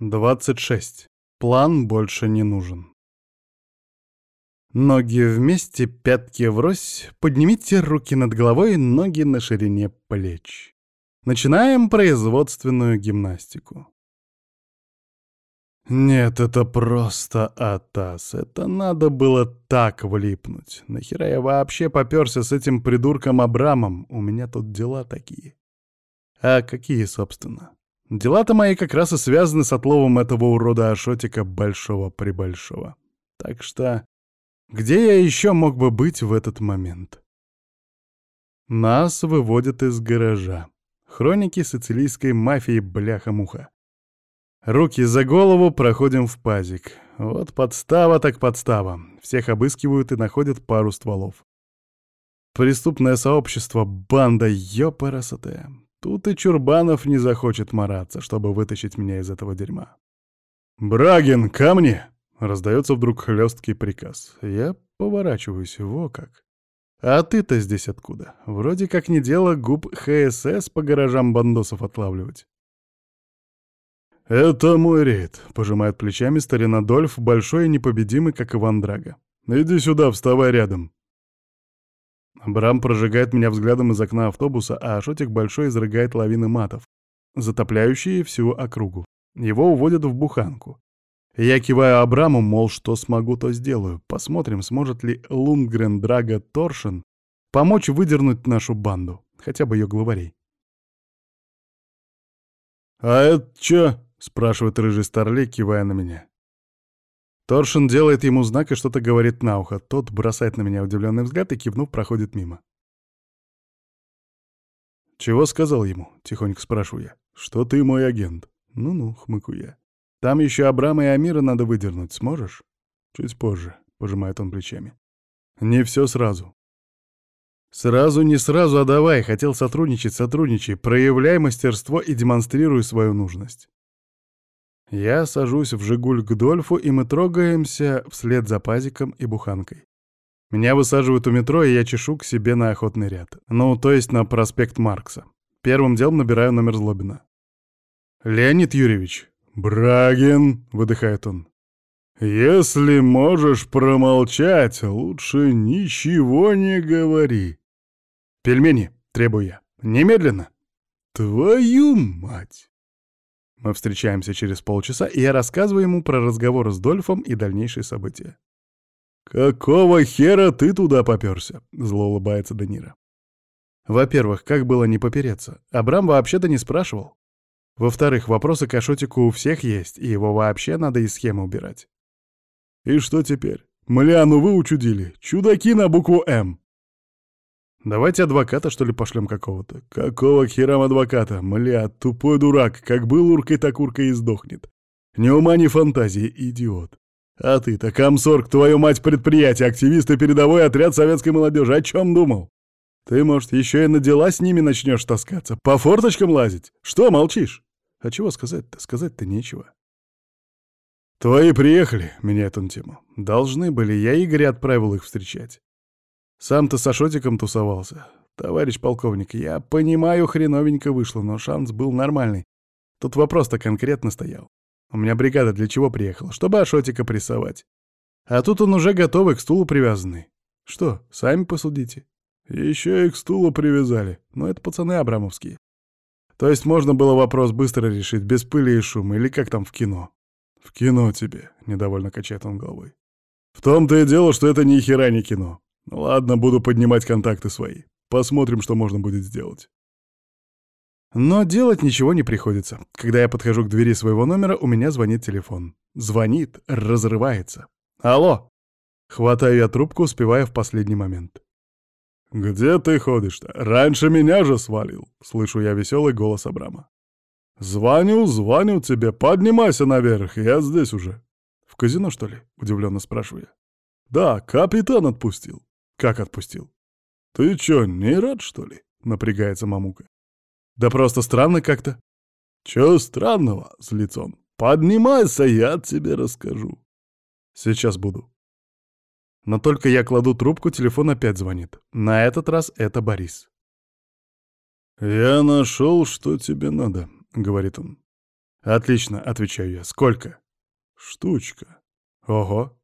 26. План больше не нужен. Ноги вместе, пятки врозь, поднимите руки над головой, ноги на ширине плеч. Начинаем производственную гимнастику. Нет, это просто атас. Это надо было так влипнуть. Нахера я вообще попёрся с этим придурком Абрамом? У меня тут дела такие. А какие, собственно? Дела-то мои как раз и связаны с отловом этого урода Ашотика большого-пребольшого. Так что где я еще мог бы быть в этот момент? Нас выводят из гаража. Хроники сицилийской мафии бляха-муха. Руки за голову, проходим в пазик. Вот подстава так подстава. Всех обыскивают и находят пару стволов. Преступное сообщество, банда, ёпарасоте. Тут и Чурбанов не захочет мараться, чтобы вытащить меня из этого дерьма. «Брагин, ко мне!» — раздается вдруг хлесткий приказ. Я поворачиваюсь, во как. «А ты-то здесь откуда? Вроде как не дело губ ХСС по гаражам бандосов отлавливать». «Это мой рейд», — пожимает плечами старина Дольф, большой и непобедимый, как Иван Драго. «Иди сюда, вставай рядом». Брам прожигает меня взглядом из окна автобуса, а Ашотик большой изрыгает лавины матов, затопляющие всю округу. Его уводят в буханку. Я киваю Абраму, мол, что смогу, то сделаю. Посмотрим, сможет ли Лундгрен Драга Торшин помочь выдернуть нашу банду, хотя бы ее главарей. «А это чё?» — спрашивает рыжий старлей, кивая на меня. Торшин делает ему знак и что-то говорит на ухо. Тот бросает на меня удивленный взгляд и, кивнув, проходит мимо. «Чего сказал ему?» — тихонько спрашиваю я. «Что ты мой агент?» «Ну-ну», — хмыкаю я. «Там еще Абрама и Амира надо выдернуть. Сможешь?» «Чуть позже», — пожимает он плечами. «Не все сразу». «Сразу, не сразу, а давай. Хотел сотрудничать, сотрудничай. Проявляй мастерство и демонстрируй свою нужность». Я сажусь в «Жигуль» к Дольфу, и мы трогаемся вслед за пазиком и буханкой. Меня высаживают у метро, и я чешу к себе на охотный ряд. Ну, то есть на проспект Маркса. Первым делом набираю номер Злобина. «Леонид Юрьевич». «Брагин», — выдыхает он. «Если можешь промолчать, лучше ничего не говори». «Пельмени», — требую я. «Немедленно». «Твою мать!» Мы встречаемся через полчаса, и я рассказываю ему про разговор с Дольфом и дальнейшие события. «Какого хера ты туда попёрся?» — зло улыбается Данира. Во-первых, как было не попереться? Абрам вообще-то не спрашивал. Во-вторых, вопросы к Ашотику у всех есть, и его вообще надо из схемы убирать. И что теперь? Мляну вы учудили. Чудаки на букву «М». Давайте адвоката, что ли, пошлем какого-то. Какого херам адвоката? Мля, тупой дурак. Как был уркой, так уркой и сдохнет. Ни ума, ни фантазии, идиот. А ты-то, комсорг, твою мать, предприятие, активисты, передовой отряд советской молодежи. О чем думал? Ты, может, еще и на дела с ними начнешь таскаться? По форточкам лазить? Что молчишь? А чего сказать-то? Сказать-то нечего. Твои приехали, меняет он тему. Должны были, я Игоря отправил их встречать. Сам-то с Ашотиком тусовался. Товарищ полковник, я понимаю, хреновенько вышло, но шанс был нормальный. Тут вопрос-то конкретно стоял. У меня бригада для чего приехала? Чтобы Ашотика прессовать. А тут он уже готовый, к стулу привязанный. Что, сами посудите. Еще и к стулу привязали. Но это пацаны абрамовские. То есть можно было вопрос быстро решить, без пыли и шума, или как там в кино. В кино тебе, недовольно качает он головой. В том-то и дело, что это ни хера не кино. Ладно, буду поднимать контакты свои. Посмотрим, что можно будет сделать. Но делать ничего не приходится. Когда я подхожу к двери своего номера, у меня звонит телефон. Звонит, разрывается. Алло! Хватаю я трубку, успевая в последний момент. «Где ты ходишь-то? Раньше меня же свалил!» — слышу я веселый голос Абрама. «Звоню, звоню тебе, поднимайся наверх, я здесь уже». «В казино, что ли?» — удивленно спрашиваю я. «Да, капитан отпустил». «Как отпустил?» «Ты чё, не рад, что ли?» — напрягается мамука. «Да просто странно как-то». «Чё странного?» — с лицом. «Поднимайся, я тебе расскажу». «Сейчас буду». Но только я кладу трубку, телефон опять звонит. На этот раз это Борис. «Я нашел, что тебе надо», — говорит он. «Отлично», — отвечаю я. «Сколько?» «Штучка». «Ого».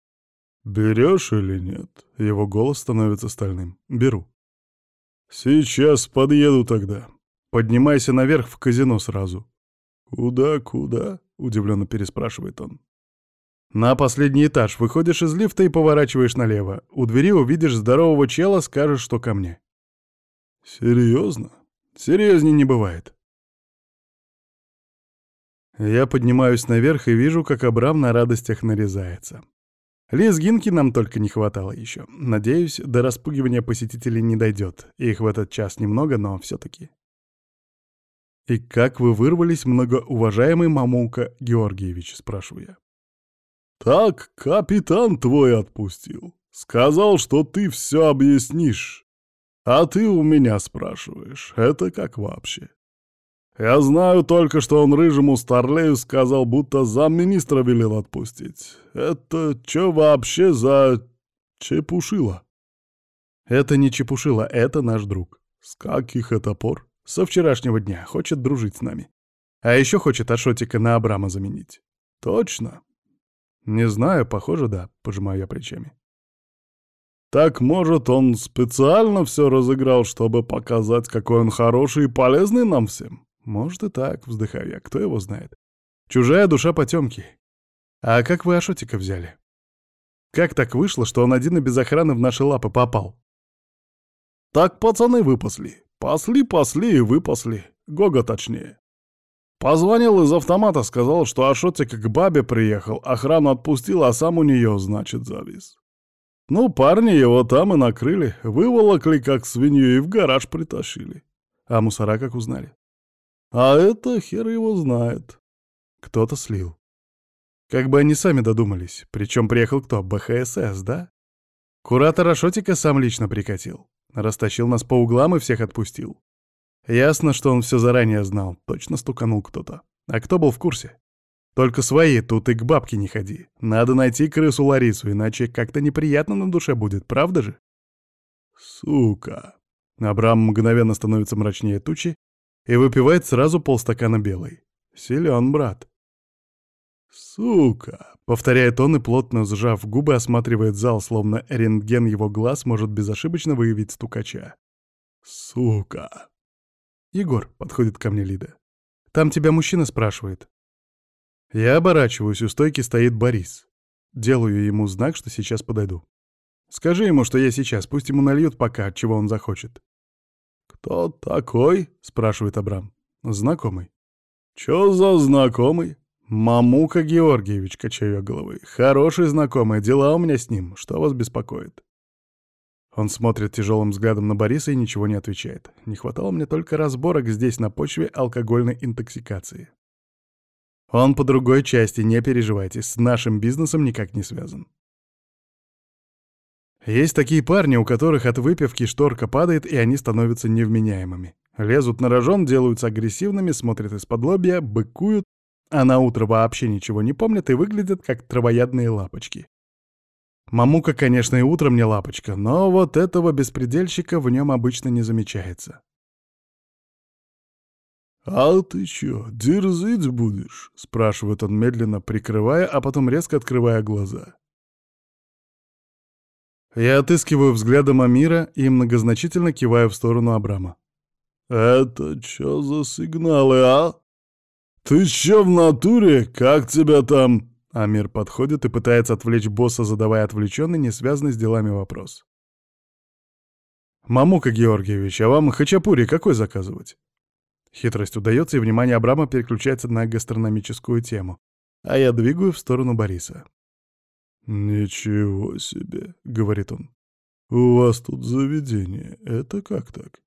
«Берешь или нет?» Его голос становится стальным. «Беру». «Сейчас подъеду тогда. Поднимайся наверх в казино сразу». «Куда, куда?» — удивленно переспрашивает он. «На последний этаж. Выходишь из лифта и поворачиваешь налево. У двери увидишь здорового чела, скажешь, что ко мне». «Серьезно?» «Серьезней не бывает». Я поднимаюсь наверх и вижу, как Абрам на радостях нарезается. Лезгинки нам только не хватало еще. Надеюсь, до распугивания посетителей не дойдет. Их в этот час немного, но все-таки. «И как вы вырвались, многоуважаемый Мамулка Георгиевич?» — спрашиваю я. «Так капитан твой отпустил. Сказал, что ты все объяснишь. А ты у меня спрашиваешь. Это как вообще?» Я знаю только, что он рыжему старлею сказал, будто замминистра велел отпустить. Это что вообще за чепушило? Это не чепушило, это наш друг. С каких это пор? Со вчерашнего дня. Хочет дружить с нами. А еще хочет Ашотика на Абрама заменить. Точно? Не знаю, похоже, да, пожимаю я плечами. Так, может, он специально все разыграл, чтобы показать, какой он хороший и полезный нам всем? Может и так, вздыхаю я, кто его знает. Чужая душа потемки. А как вы Ашотика взяли? Как так вышло, что он один и без охраны в наши лапы попал? Так пацаны выпасли. Пасли-пасли и выпасли. Гога точнее. Позвонил из автомата, сказал, что Ашотик к бабе приехал, охрану отпустил, а сам у нее, значит, завис. Ну, парни его там и накрыли, выволокли как свинью и в гараж притащили. А мусора как узнали? А это хер его знает. Кто-то слил. Как бы они сами додумались. Причем приехал кто? БХСС, да? Куратор Ашотика сам лично прикатил. Растащил нас по углам и всех отпустил. Ясно, что он все заранее знал. Точно стуканул кто-то. А кто был в курсе? Только свои, тут и к бабке не ходи. Надо найти крысу Ларису, иначе как-то неприятно на душе будет, правда же? Сука. Абрам мгновенно становится мрачнее тучи и выпивает сразу полстакана белой. Силен, брат. «Сука!» — повторяет он и, плотно сжав губы, осматривает зал, словно рентген его глаз может безошибочно выявить стукача. «Сука!» «Егор», — подходит ко мне Лида, — «там тебя мужчина спрашивает». Я оборачиваюсь, у стойки стоит Борис. Делаю ему знак, что сейчас подойду. Скажи ему, что я сейчас, пусть ему нальют пока, чего он захочет. «Кто такой?» — спрашивает Абрам. «Знакомый». «Чё за знакомый?» «Мамука Георгиевич», — качаю головой. «Хороший знакомый, дела у меня с ним. Что вас беспокоит?» Он смотрит тяжелым взглядом на Бориса и ничего не отвечает. Не хватало мне только разборок здесь на почве алкогольной интоксикации. Он по другой части, не переживайте, с нашим бизнесом никак не связан. Есть такие парни, у которых от выпивки шторка падает, и они становятся невменяемыми. Лезут на рожон, делаются агрессивными, смотрят из-под лобья, быкуют, а на утро вообще ничего не помнят и выглядят как травоядные лапочки. Мамука, конечно, и утром не лапочка, но вот этого беспредельщика в нем обычно не замечается. «А ты чё, дерзить будешь?» — спрашивает он медленно, прикрывая, а потом резко открывая глаза. Я отыскиваю взглядом Амира и многозначительно киваю в сторону Абрама. «Это чё за сигналы, а? Ты чё в натуре? Как тебя там?» Амир подходит и пытается отвлечь босса, задавая отвлеченный, не связанный с делами вопрос. «Мамука Георгиевич, а вам хачапури какой заказывать?» Хитрость удается, и внимание Абрама переключается на гастрономическую тему, а я двигаю в сторону Бориса. «Ничего себе», — говорит он. «У вас тут заведение. Это как так?»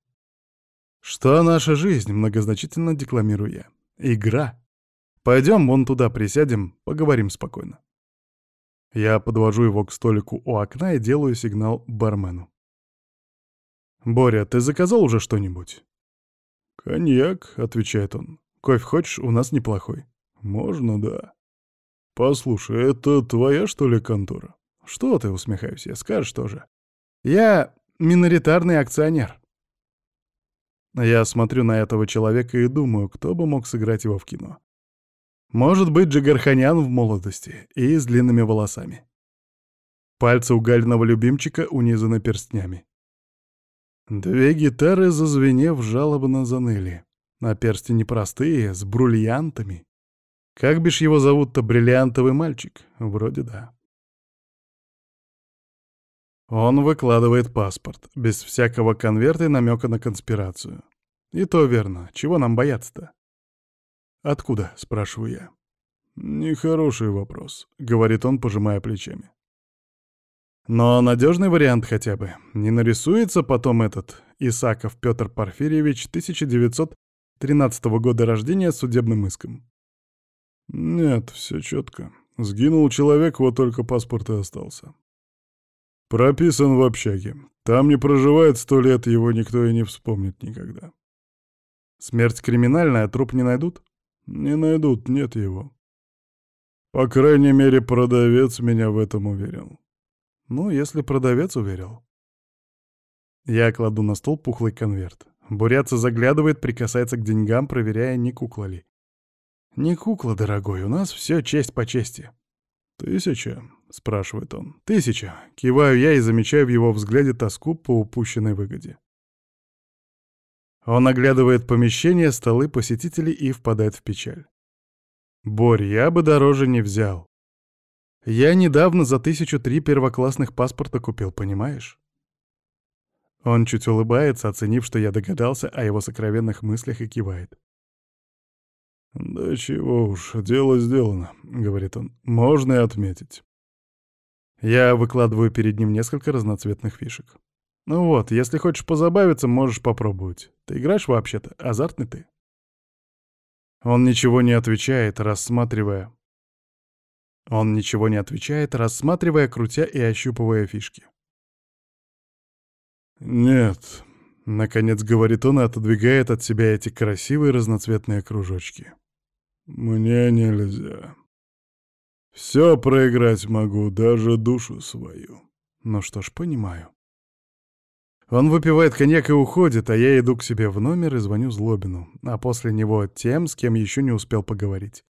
«Что наша жизнь?» — многозначительно декламирую я. «Игра. Пойдем вон туда присядем, поговорим спокойно». Я подвожу его к столику у окна и делаю сигнал бармену. «Боря, ты заказал уже что-нибудь?» «Коньяк», — отвечает он. «Кофе хочешь? У нас неплохой». «Можно, да». «Послушай, это твоя, что ли, контора?» «Что ты?» — усмехаюсь я. «Скажешь тоже». «Я миноритарный акционер». Я смотрю на этого человека и думаю, кто бы мог сыграть его в кино. Может быть, Джигарханян в молодости и с длинными волосами. Пальцы у Галиного любимчика унизаны перстнями. Две гитары, зазвенев, жалобно заныли. А персти непростые, с бриллиантами. Как бишь его зовут-то, бриллиантовый мальчик? Вроде да. Он выкладывает паспорт, без всякого конверта и намека на конспирацию. И то верно. Чего нам бояться-то? «Откуда?» — спрашиваю я. «Нехороший вопрос», — говорит он, пожимая плечами. «Но надежный вариант хотя бы. Не нарисуется потом этот Исаков Петр Порфирьевич 1913 года рождения с судебным иском?» «Нет, все четко. Сгинул человек, вот только паспорт и остался. Прописан в общаге. Там не проживает сто лет, его никто и не вспомнит никогда. Смерть криминальная, труп не найдут? Не найдут, нет его. По крайней мере, продавец меня в этом уверил. Ну, если продавец уверил. Я кладу на стол пухлый конверт. Бурятца заглядывает, прикасается к деньгам, проверяя, не кукла ли. «Не кукла, дорогой, у нас все честь по чести». «Тысяча?» — спрашивает он. «Тысяча». Киваю я и замечаю в его взгляде тоску по упущенной выгоде. Он оглядывает помещение, столы посетителей и впадает в печаль. «Борь, я бы дороже не взял. Я недавно за тысячу три первоклассных паспорта купил, понимаешь?» Он чуть улыбается, оценив, что я догадался о его сокровенных мыслях и кивает. «Да чего уж, дело сделано», — говорит он. «Можно и отметить». Я выкладываю перед ним несколько разноцветных фишек. Ну вот, если хочешь позабавиться, можешь попробовать. Ты играешь вообще-то? Азартный ты? Он ничего не отвечает, рассматривая... Он ничего не отвечает, рассматривая, крутя и ощупывая фишки. «Нет», — наконец говорит он и отодвигает от себя эти красивые разноцветные кружочки. «Мне нельзя. Все проиграть могу, даже душу свою. Ну что ж, понимаю. Он выпивает коньяк и уходит, а я иду к себе в номер и звоню Злобину, а после него тем, с кем еще не успел поговорить.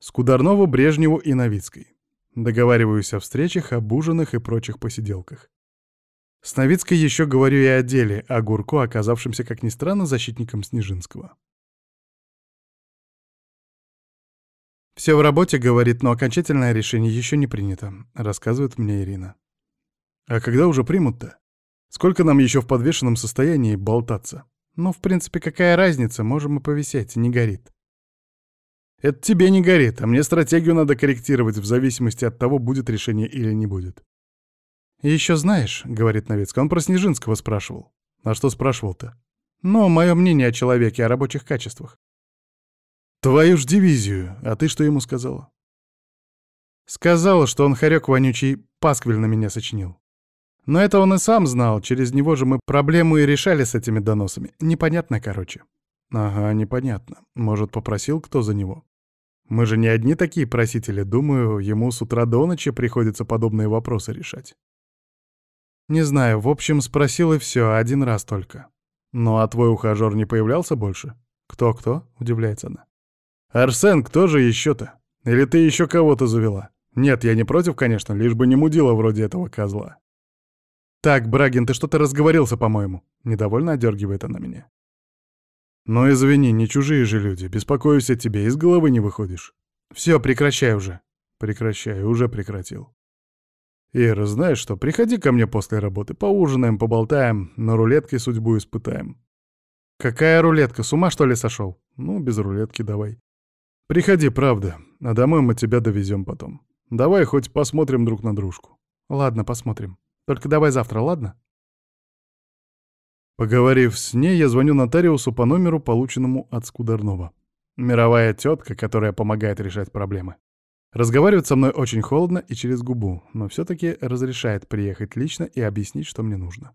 Скударнову, Брежневу и Новицкой. Договариваюсь о встречах, об ужинах и прочих посиделках. С Новицкой еще говорю и о деле, о Гурко, оказавшемся, как ни странно, защитником Снежинского. «Все в работе», — говорит, но окончательное решение еще не принято, — рассказывает мне Ирина. «А когда уже примут-то? Сколько нам еще в подвешенном состоянии болтаться? Ну, в принципе, какая разница, можем и повисеть, не горит». «Это тебе не горит, а мне стратегию надо корректировать в зависимости от того, будет решение или не будет». Еще знаешь», — говорит Новицкий, — он про Снежинского спрашивал. «А что спрашивал-то?» «Ну, мое мнение о человеке, о рабочих качествах». «Твою ж дивизию! А ты что ему сказала?» «Сказала, что он хорек вонючий пасквиль на меня сочинил. Но это он и сам знал, через него же мы проблему и решали с этими доносами. Непонятно, короче». «Ага, непонятно. Может, попросил кто за него?» «Мы же не одни такие просители. Думаю, ему с утра до ночи приходится подобные вопросы решать». «Не знаю. В общем, спросил и все, один раз только». «Ну а твой ухажер не появлялся больше?» «Кто-кто?» — удивляется она. «Арсен, кто же еще-то? Или ты еще кого-то завела? Нет, я не против, конечно, лишь бы не мудила вроде этого козла». «Так, Брагин, ты что-то разговорился, по-моему». Недовольно одергивает она меня. «Ну извини, не чужие же люди. Беспокоюсь о тебе, из головы не выходишь. Все, прекращай уже». «Прекращай, уже прекратил». «Ира, знаешь что, приходи ко мне после работы, поужинаем, поболтаем, на рулеткой судьбу испытаем». «Какая рулетка? С ума, что ли, сошел?» «Ну, без рулетки давай». «Приходи, правда, а домой мы тебя довезем потом. Давай хоть посмотрим друг на дружку». «Ладно, посмотрим. Только давай завтра, ладно?» Поговорив с ней, я звоню нотариусу по номеру, полученному от Скударнова. Мировая тетка, которая помогает решать проблемы. Разговаривает со мной очень холодно и через губу, но все-таки разрешает приехать лично и объяснить, что мне нужно.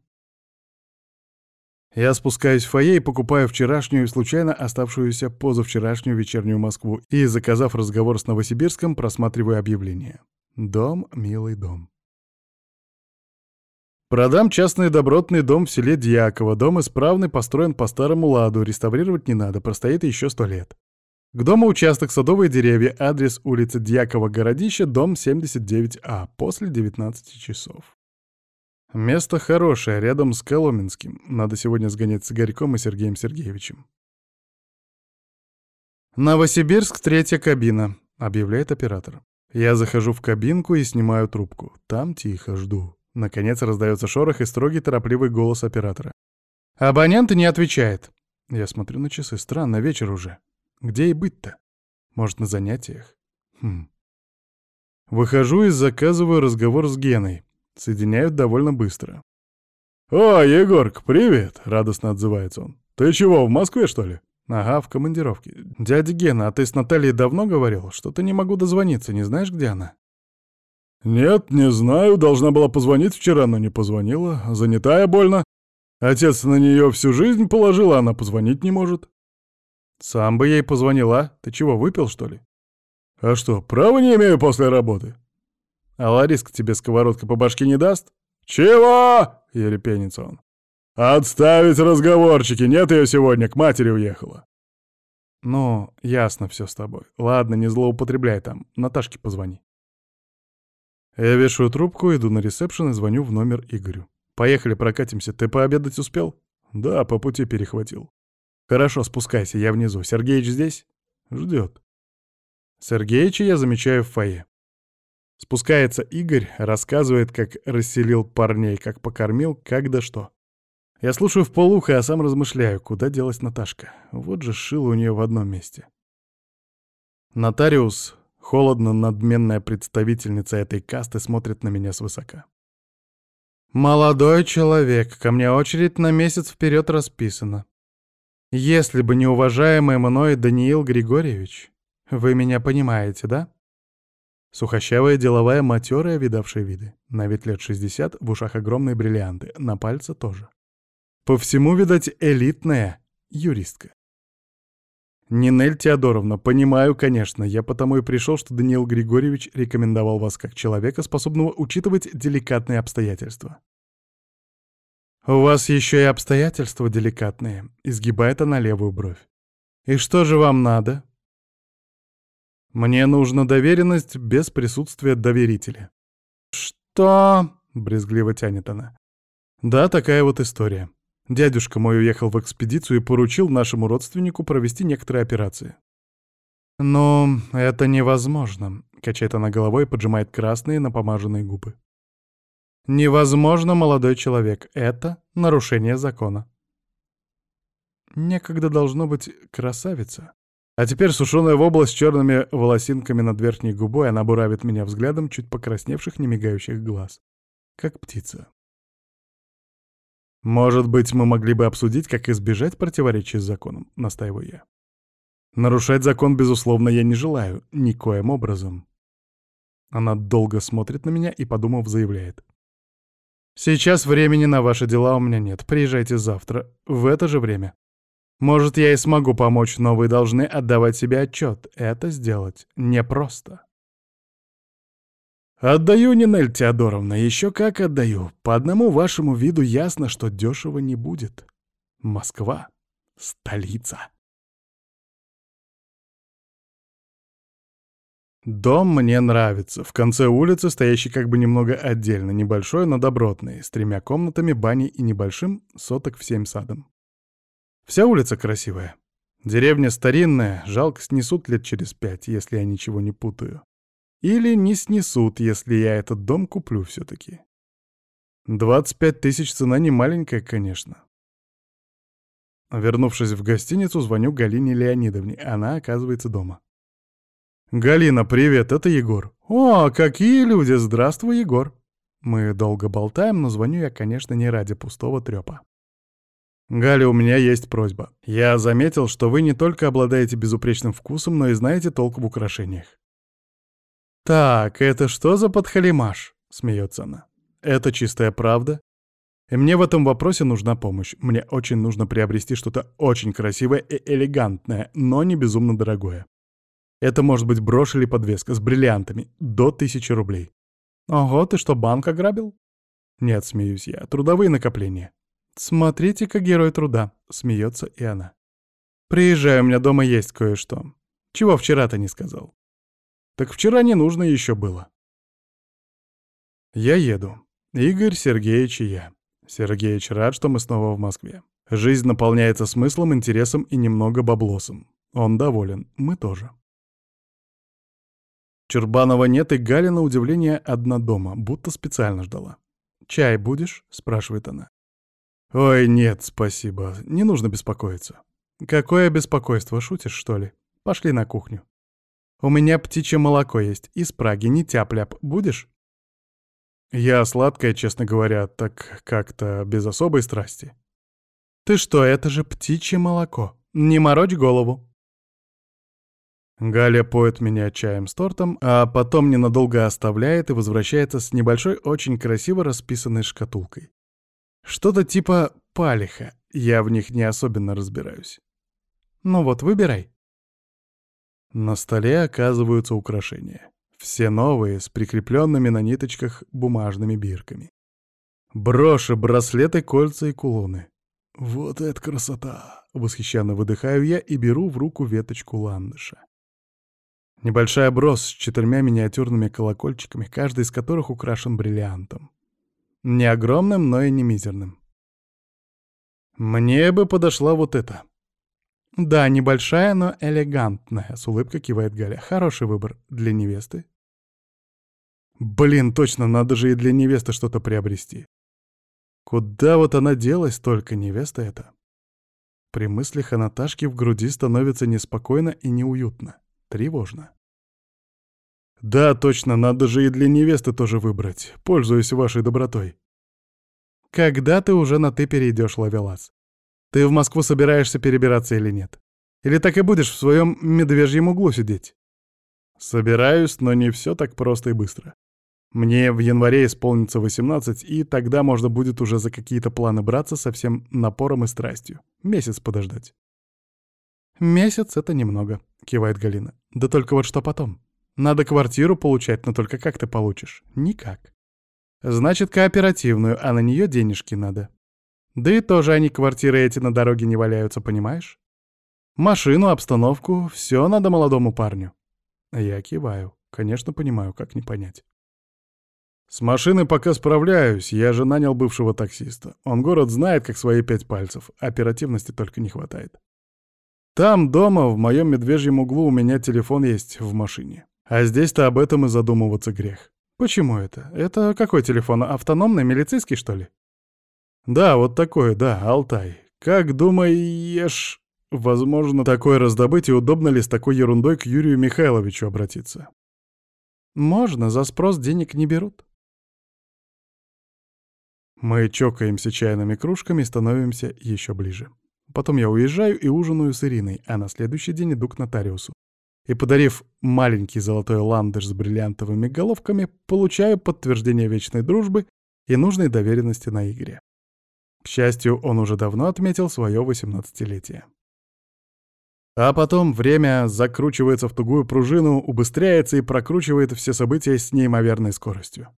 Я спускаюсь в фойе и покупаю вчерашнюю и случайно оставшуюся позавчерашнюю вечернюю Москву и, заказав разговор с Новосибирском, просматриваю объявление. Дом, милый дом. Продам частный добротный дом в селе Дьяково. Дом исправный, построен по старому ладу, реставрировать не надо, простоит еще сто лет. К дому участок садовые деревья, адрес улица Дьякова Городища, дом 79А, после 19 часов. Место хорошее, рядом с Коломенским. Надо сегодня сгонять с Игорьком и Сергеем Сергеевичем. «Новосибирск, третья кабина», — объявляет оператор. Я захожу в кабинку и снимаю трубку. Там тихо, жду. Наконец раздается шорох и строгий торопливый голос оператора. «Абонент не отвечает». Я смотрю на часы. Странно, вечер уже. Где и быть-то? Может, на занятиях? Хм. Выхожу и заказываю разговор с Геной. Соединяют довольно быстро. «О, Егорк, привет!» — радостно отзывается он. «Ты чего, в Москве, что ли?» «Ага, в командировке. Дядя Гена, а ты с Натальей давно говорил? Что-то не могу дозвониться, не знаешь, где она?» «Нет, не знаю. Должна была позвонить вчера, но не позвонила. Занятая больно. Отец на нее всю жизнь положил, а она позвонить не может». «Сам бы ей позвонила. Ты чего, выпил, что ли?» «А что, права не имею после работы?» «А Лариска тебе сковородка по башке не даст?» «Чего?» — ерепенится он. «Отставить разговорчики, нет ее сегодня, к матери уехала». «Ну, ясно все с тобой. Ладно, не злоупотребляй там, Наташке позвони». Я вешаю трубку, иду на ресепшн и звоню в номер Игорю. «Поехали, прокатимся. Ты пообедать успел?» «Да, по пути перехватил». «Хорошо, спускайся, я внизу. Сергеич здесь?» «Ждет». Сергеича я замечаю в фойе. Спускается Игорь, рассказывает, как расселил парней, как покормил, как да что. Я слушаю в полухо, а сам размышляю, куда делась Наташка. Вот же шило у нее в одном месте. Нотариус, холодно надменная представительница этой касты, смотрит на меня свысока. «Молодой человек, ко мне очередь на месяц вперед расписана. Если бы не уважаемый мной Даниил Григорьевич, вы меня понимаете, да?» Сухощавая, деловая, матерая, видавшая виды. На вид лет 60, в ушах огромные бриллианты, на пальце тоже. По всему, видать, элитная юристка. Нинель Теодоровна, понимаю, конечно, я потому и пришел, что Даниил Григорьевич рекомендовал вас как человека, способного учитывать деликатные обстоятельства. У вас еще и обстоятельства деликатные, изгибает она левую бровь. И что же вам надо? Мне нужна доверенность без присутствия доверителя. Что? Брезгливо тянет она. Да, такая вот история. Дядюшка мой уехал в экспедицию и поручил нашему родственнику провести некоторые операции. «Но это невозможно», — качает она головой и поджимает красные напомаженные губы. «Невозможно, молодой человек. Это нарушение закона». Некогда должно быть красавица. А теперь сушеная вобла с черными волосинками над верхней губой, она буравит меня взглядом чуть покрасневших, немигающих глаз. Как птица. «Может быть, мы могли бы обсудить, как избежать противоречия с законом», — настаиваю я. «Нарушать закон, безусловно, я не желаю, никоим образом». Она долго смотрит на меня и, подумав, заявляет. «Сейчас времени на ваши дела у меня нет. Приезжайте завтра, в это же время. Может, я и смогу помочь, но вы должны отдавать себе отчет. Это сделать непросто. «Отдаю, Нинель Теодоровна, еще как отдаю. По одному вашему виду ясно, что дешево не будет. Москва — столица». Дом мне нравится. В конце улицы, стоящий как бы немного отдельно, небольшой, но добротный, с тремя комнатами, баней и небольшим, соток в семь садом. Вся улица красивая. Деревня старинная, жалко снесут лет через пять, если я ничего не путаю. Или не снесут, если я этот дом куплю все-таки. 25 тысяч цена не маленькая, конечно. Вернувшись в гостиницу, звоню Галине Леонидовне. Она оказывается дома. «Галина, привет, это Егор». «О, какие люди! Здравствуй, Егор!» Мы долго болтаем, но звоню я, конечно, не ради пустого трёпа. «Галя, у меня есть просьба. Я заметил, что вы не только обладаете безупречным вкусом, но и знаете толк в украшениях». «Так, это что за подхалимаш?» — смеется она. «Это чистая правда. И мне в этом вопросе нужна помощь. Мне очень нужно приобрести что-то очень красивое и элегантное, но не безумно дорогое. Это может быть брошь или подвеска с бриллиантами, до тысячи рублей. Ого, ты что, банк ограбил? Нет, смеюсь я, трудовые накопления. «Смотрите-ка, герой труда!» — смеется и она. «Приезжай, у меня дома есть кое-что. Чего вчера-то не сказал? Так вчера не нужно еще было. Я еду. Игорь, Сергеевич и я. Сергеевич рад, что мы снова в Москве. Жизнь наполняется смыслом, интересом и немного баблосом. Он доволен, мы тоже. Чурбанова нет, и Галя, на удивление, одна дома, будто специально ждала. «Чай будешь?» — спрашивает она. «Ой, нет, спасибо, не нужно беспокоиться». «Какое беспокойство, шутишь, что ли? Пошли на кухню». «У меня птичье молоко есть, из Праги, не тяп-ляп, будешь?» «Я сладкое, честно говоря, так как-то без особой страсти». «Ты что, это же птичье молоко, не морочь голову». Галя поет меня чаем с тортом, а потом ненадолго оставляет и возвращается с небольшой, очень красиво расписанной шкатулкой. Что-то типа палиха, я в них не особенно разбираюсь. Ну вот, выбирай. На столе оказываются украшения. Все новые, с прикрепленными на ниточках бумажными бирками. Броши, браслеты, кольца и кулоны. Вот это красота! Восхищенно выдыхаю я и беру в руку веточку ландыша. Небольшая брошь с четырьмя миниатюрными колокольчиками, каждый из которых украшен бриллиантом. Не огромным, но и не мизерным. Мне бы подошла вот эта. Да, небольшая, но элегантная, с улыбкой кивает Галя. Хороший выбор для невесты. Блин, точно, надо же и для невесты что-то приобрести. Куда вот она делась, только невеста эта? При мыслях о Наташке в груди становится неспокойно и неуютно. Тревожно. Да, точно, надо же и для невесты тоже выбрать, пользуясь вашей добротой. Когда ты уже на «ты» перейдешь, ловелас? Ты в Москву собираешься перебираться или нет? Или так и будешь в своем медвежьем углу сидеть? Собираюсь, но не все так просто и быстро. Мне в январе исполнится 18, и тогда можно будет уже за какие-то планы браться со всем напором и страстью. Месяц подождать. «Месяц — это немного», — кивает Галина. «Да только вот что потом? Надо квартиру получать, но только как ты получишь? Никак. Значит, кооперативную, а на нее денежки надо. Да и тоже они квартиры эти на дороге не валяются, понимаешь? Машину, обстановку — все надо молодому парню». Я киваю. Конечно, понимаю, как не понять. «С машиной пока справляюсь, я же нанял бывшего таксиста. Он город знает, как свои пять пальцев, оперативности только не хватает. Там, дома, в моем медвежьем углу у меня телефон есть в машине. А здесь-то об этом и задумываться грех. Почему это? Это какой телефон? Автономный, милицейский, что ли? Да, вот такой, да, Алтай. Как думаешь, возможно такое раздобыть и удобно ли с такой ерундой к Юрию Михайловичу обратиться? Можно, за спрос денег не берут. Мы чокаемся чайными кружками и становимся еще ближе. Потом я уезжаю и ужинаю с Ириной, а на следующий день иду к нотариусу. И, подарив маленький золотой ландыш с бриллиантовыми головками, получаю подтверждение вечной дружбы и нужной доверенности на Игоря. К счастью, он уже давно отметил свое 18-летие. А потом время закручивается в тугую пружину, убыстряется и прокручивает все события с неимоверной скоростью.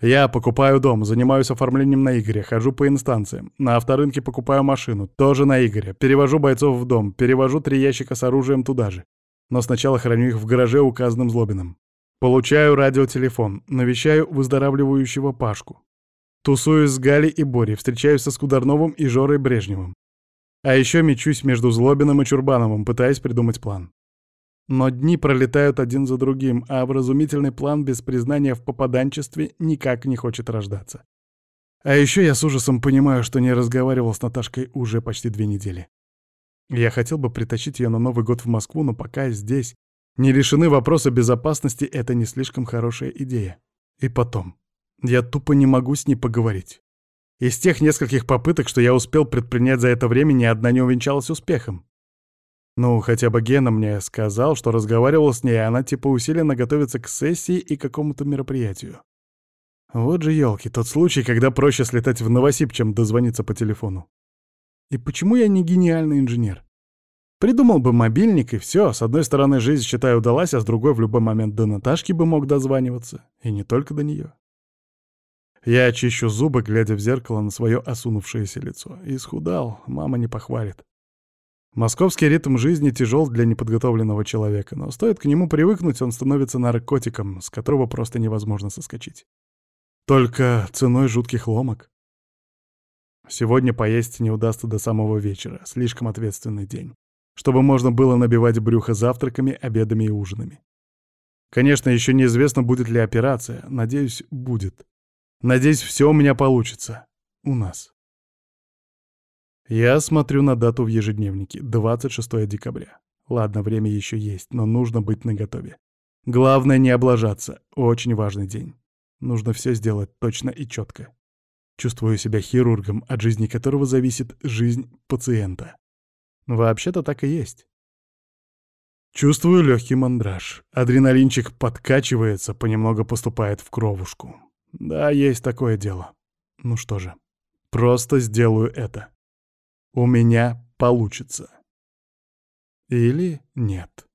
Я покупаю дом, занимаюсь оформлением на Игоря, хожу по инстанциям. На авторынке покупаю машину, тоже на Игоря. Перевожу бойцов в дом, перевожу три ящика с оружием туда же. Но сначала храню их в гараже, указанном Злобиным. Получаю радиотелефон, навещаю выздоравливающего Пашку. Тусуюсь с Галей и Борей, встречаюсь со Скударновым и Жорой Брежневым. А еще мечусь между Злобиным и Чурбановым, пытаясь придумать план. Но дни пролетают один за другим, а вразумительный план без признания в попаданчестве никак не хочет рождаться. А еще я с ужасом понимаю, что не разговаривал с Наташкой уже почти две недели. Я хотел бы притащить ее на Новый год в Москву, но пока здесь не решены вопросы безопасности, это не слишком хорошая идея. И потом, я тупо не могу с ней поговорить. Из тех нескольких попыток, что я успел предпринять за это время, ни одна не увенчалась успехом. Ну, хотя бы Гена мне сказал, что разговаривал с ней, и она типа усиленно готовится к сессии и какому-то мероприятию. Вот же елки, тот случай, когда проще слетать в Новосиб, чем дозвониться по телефону. И почему я не гениальный инженер? Придумал бы мобильник, и все. С одной стороны, жизнь, считаю, удалась, а с другой в любой момент до Наташки бы мог дозваниваться. И не только до нее. Я чищу зубы, глядя в зеркало на свое осунувшееся лицо. Исхудал, мама не похвалит. Московский ритм жизни тяжел для неподготовленного человека, но стоит к нему привыкнуть, он становится наркотиком, с которого просто невозможно соскочить. Только ценой жутких ломок. Сегодня поесть не удастся до самого вечера, слишком ответственный день, чтобы можно было набивать брюхо завтраками, обедами и ужинами. Конечно, еще неизвестно, будет ли операция, надеюсь, будет. Надеюсь, все у меня получится. У нас. Я смотрю на дату в ежедневнике — 26 декабря. Ладно, время еще есть, но нужно быть наготове. Главное не облажаться. Очень важный день. Нужно все сделать точно и четко. Чувствую себя хирургом, от жизни которого зависит жизнь пациента. Вообще-то так и есть. Чувствую легкий мандраж. Адреналинчик подкачивается, понемногу поступает в кровушку. Да, есть такое дело. Ну что же, просто сделаю это. У меня получится. Или нет.